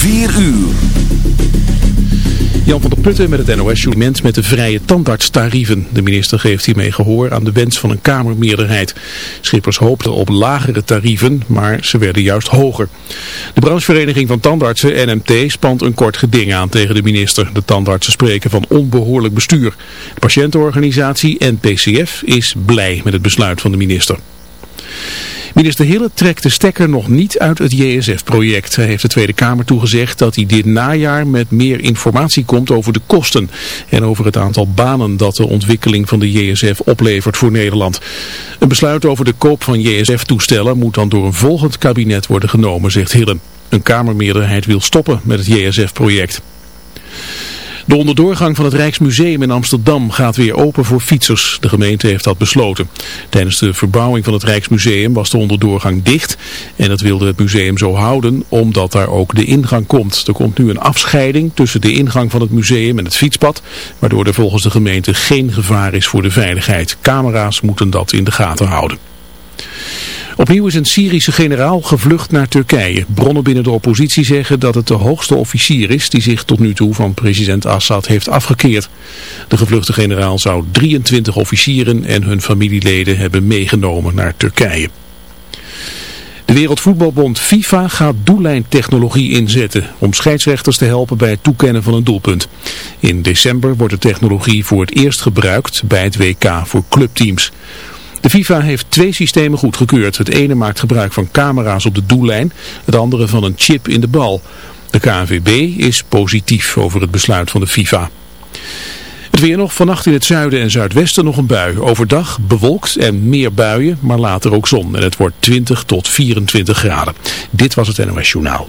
4 uur. Jan van der Putten met het NOS-journement met de vrije tandartstarieven. De minister geeft hiermee gehoor aan de wens van een Kamermeerderheid. Schippers hoopten op lagere tarieven, maar ze werden juist hoger. De branchevereniging van tandartsen, NMT, spant een kort geding aan tegen de minister. De tandartsen spreken van onbehoorlijk bestuur. De patiëntenorganisatie NPCF is blij met het besluit van de minister. Minister Hille trekt de stekker nog niet uit het JSF-project. Hij heeft de Tweede Kamer toegezegd dat hij dit najaar met meer informatie komt over de kosten en over het aantal banen dat de ontwikkeling van de JSF oplevert voor Nederland. Een besluit over de koop van JSF-toestellen moet dan door een volgend kabinet worden genomen, zegt Hille. Een Kamermeerderheid wil stoppen met het JSF-project. De onderdoorgang van het Rijksmuseum in Amsterdam gaat weer open voor fietsers. De gemeente heeft dat besloten. Tijdens de verbouwing van het Rijksmuseum was de onderdoorgang dicht. En dat wilde het museum zo houden omdat daar ook de ingang komt. Er komt nu een afscheiding tussen de ingang van het museum en het fietspad. Waardoor er volgens de gemeente geen gevaar is voor de veiligheid. Camera's moeten dat in de gaten houden. Opnieuw is een Syrische generaal gevlucht naar Turkije. Bronnen binnen de oppositie zeggen dat het de hoogste officier is die zich tot nu toe van president Assad heeft afgekeerd. De gevluchte generaal zou 23 officieren en hun familieleden hebben meegenomen naar Turkije. De Wereldvoetbalbond FIFA gaat doellijntechnologie inzetten om scheidsrechters te helpen bij het toekennen van een doelpunt. In december wordt de technologie voor het eerst gebruikt bij het WK voor clubteams. De FIFA heeft twee systemen goedgekeurd. Het ene maakt gebruik van camera's op de doellijn, het andere van een chip in de bal. De KNVB is positief over het besluit van de FIFA. Het weer nog, vannacht in het zuiden en zuidwesten nog een bui. Overdag bewolkt en meer buien, maar later ook zon. En het wordt 20 tot 24 graden. Dit was het NOS Journaal.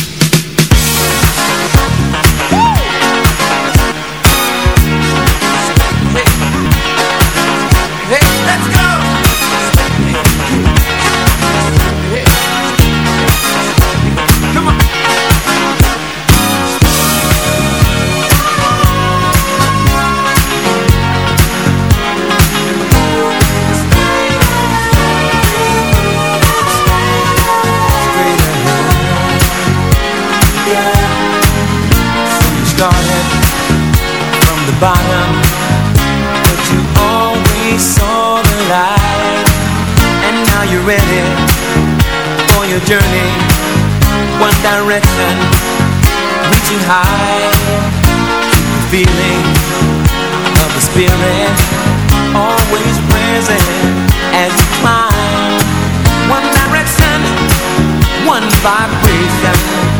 Journey, one direction, reaching high. Keep the feeling of the spirit always present as you climb. One direction, one vibration.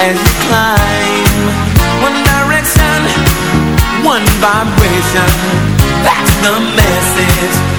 As you climb. One direction, one vibration. That's the message.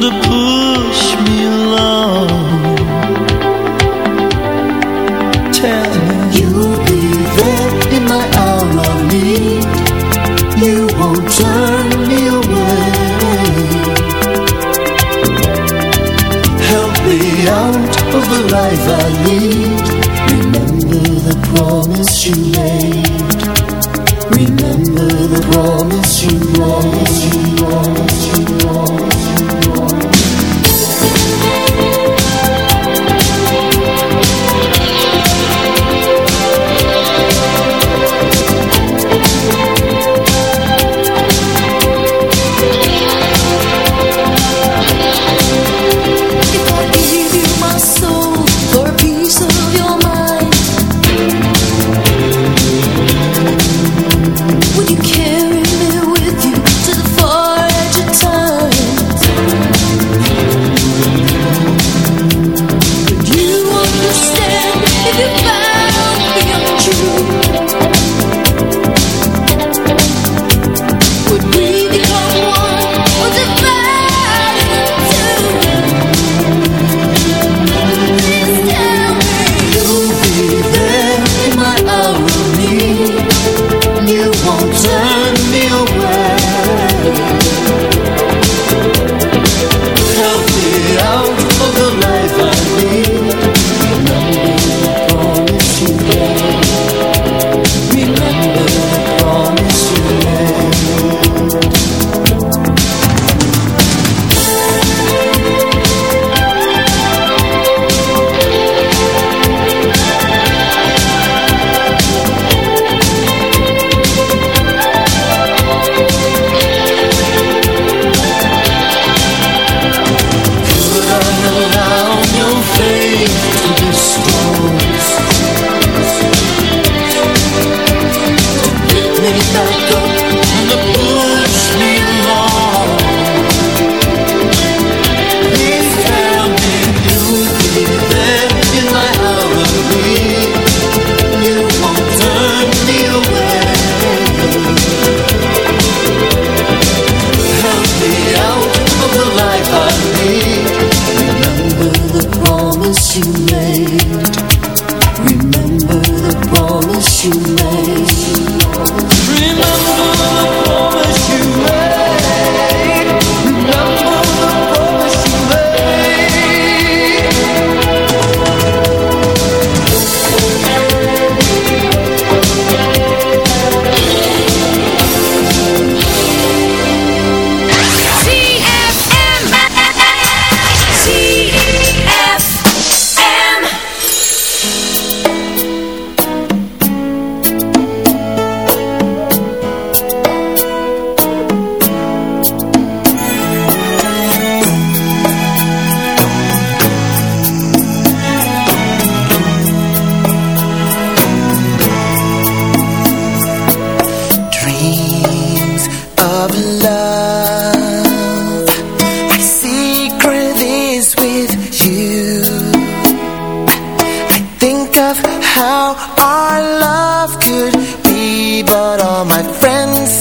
the pool.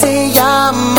Van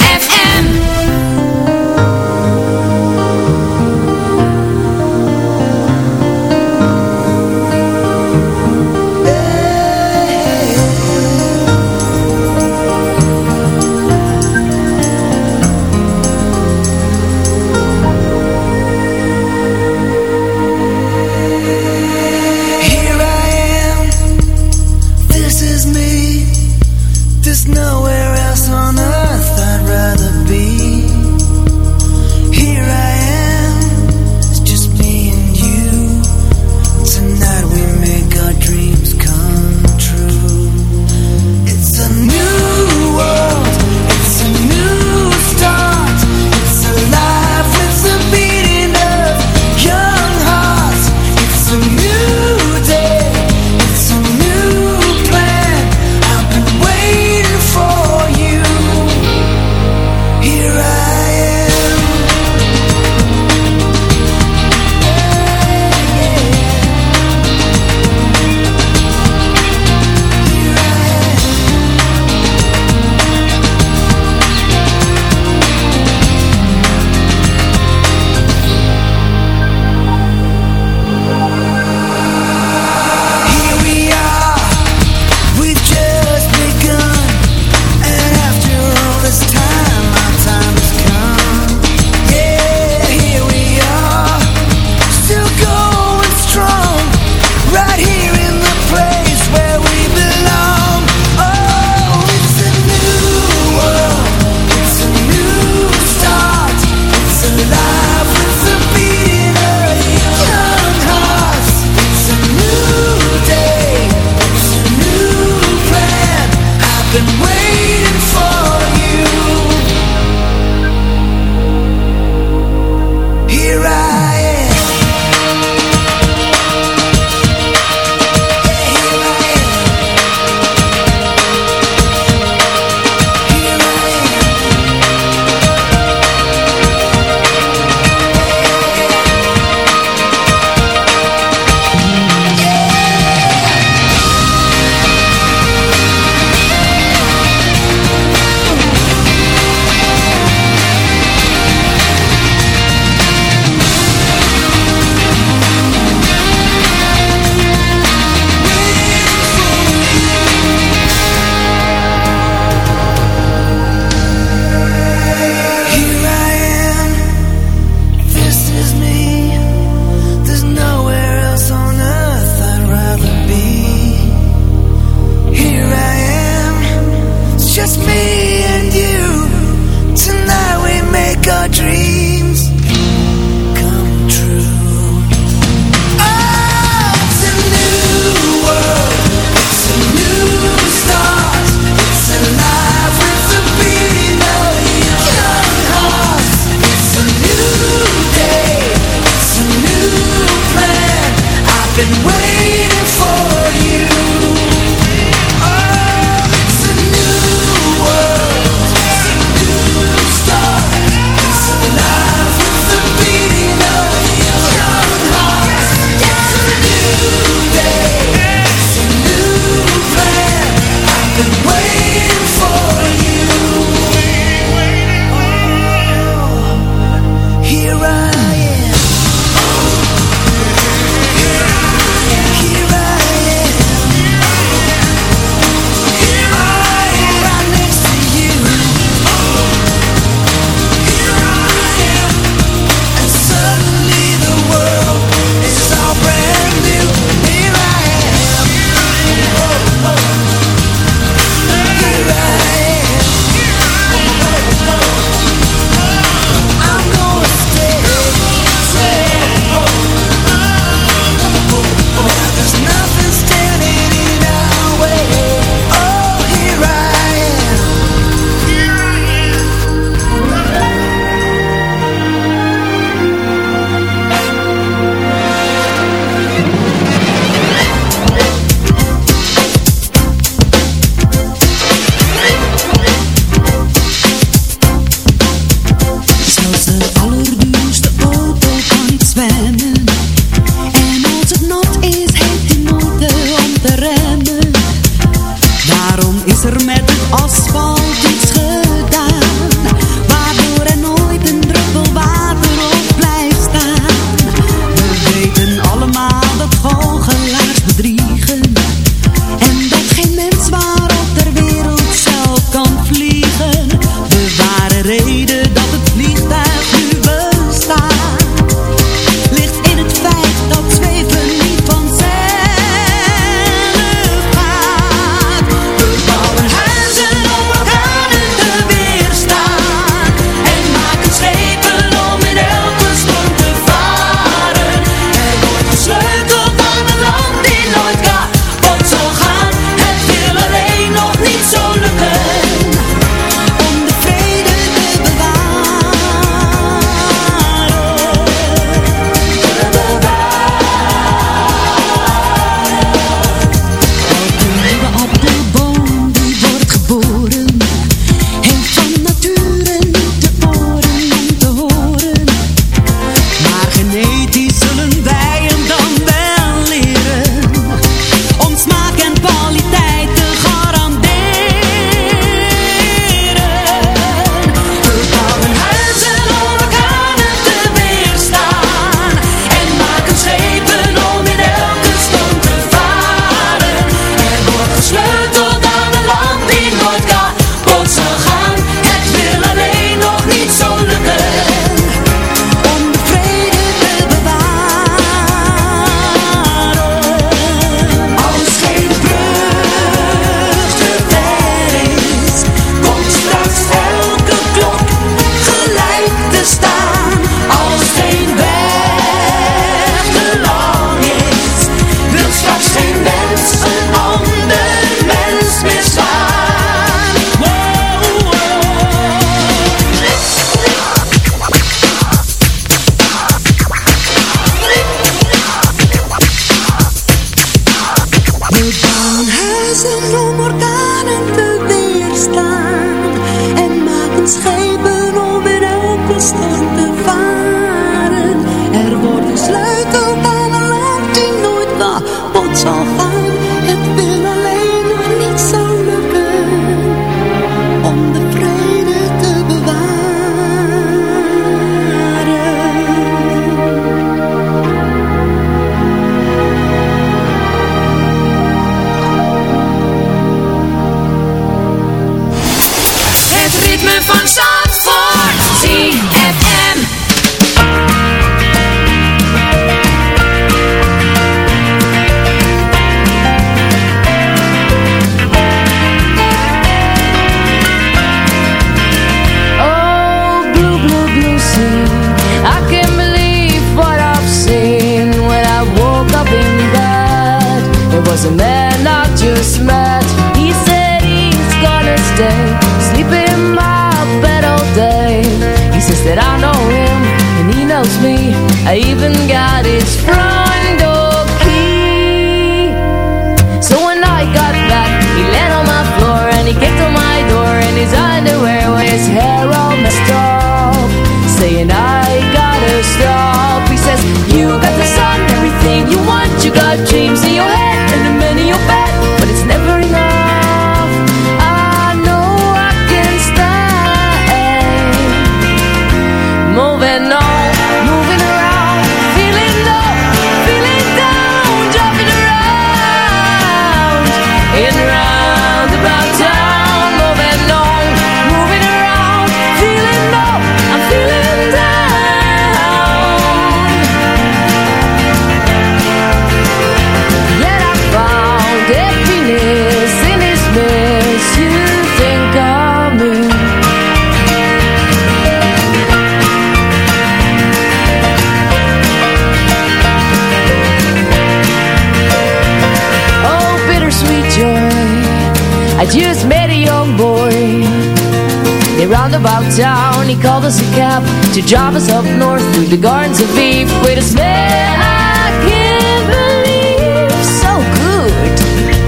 To us up north Through the gardens of Eve. With a smell I can't believe So good.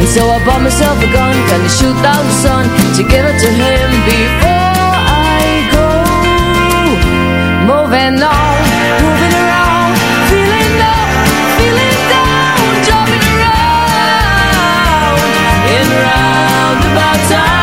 And so I bought myself a gun Gonna shoot out the sun To give it to him before I go. Moving on Moving around Feeling up Feeling down Jumping around In roundabout town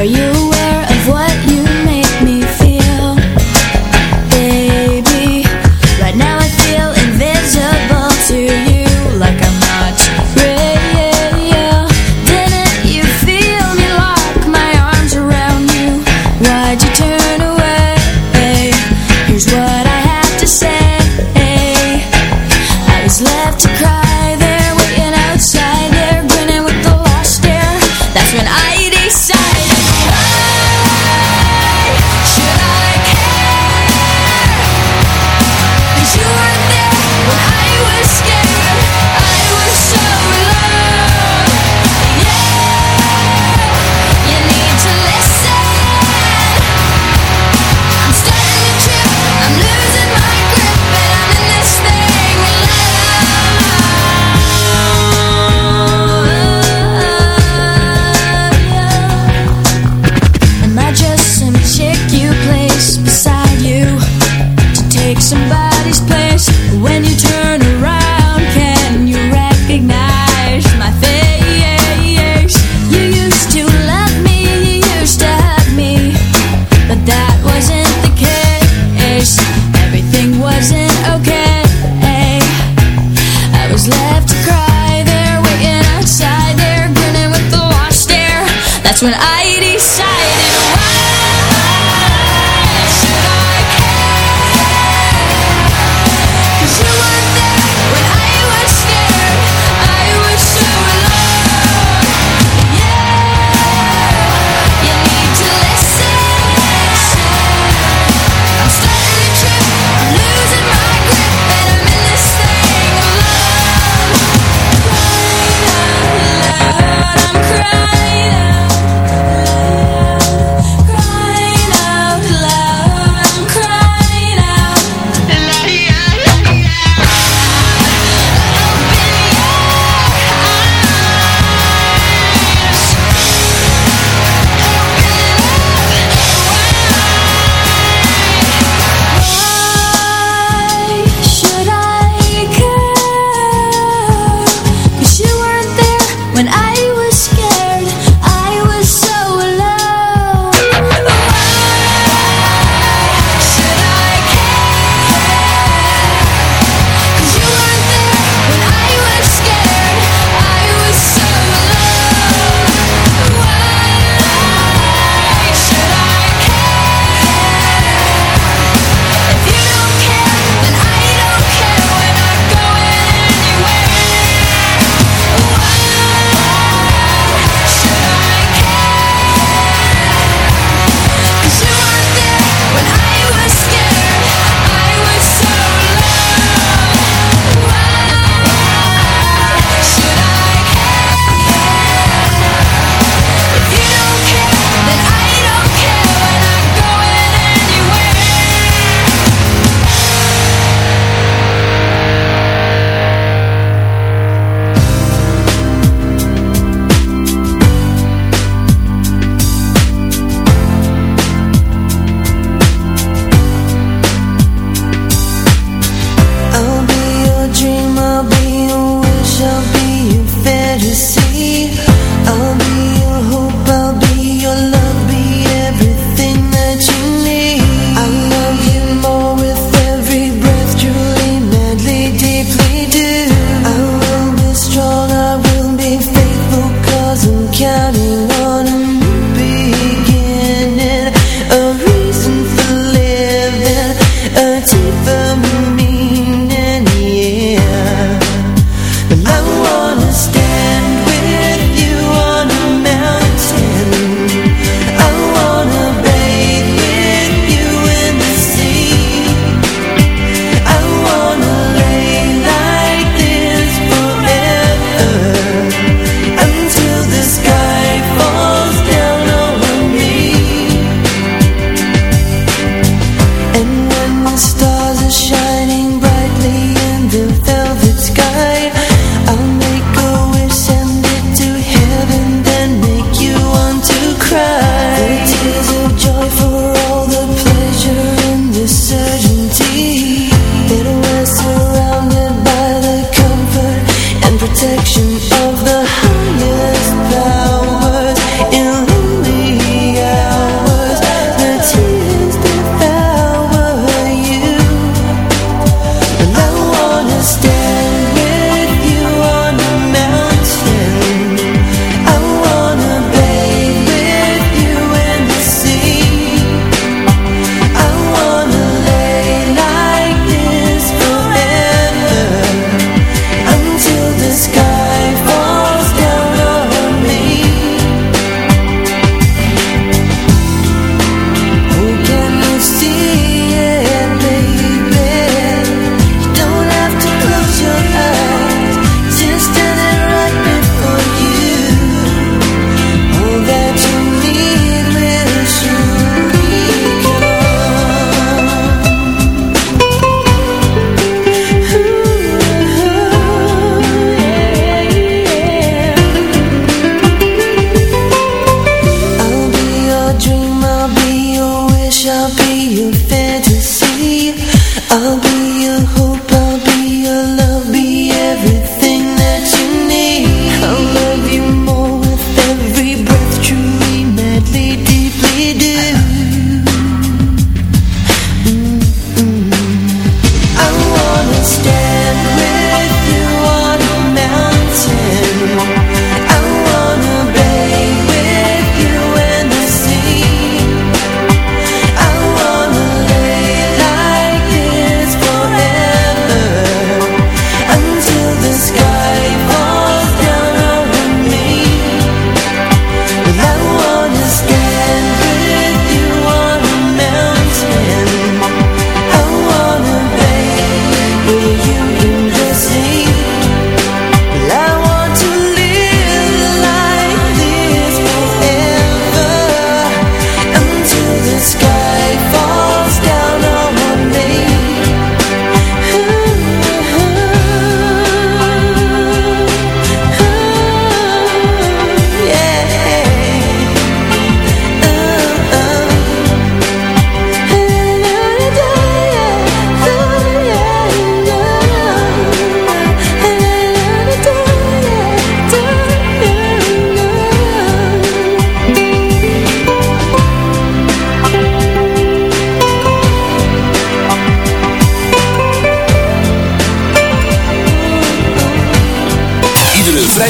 Are you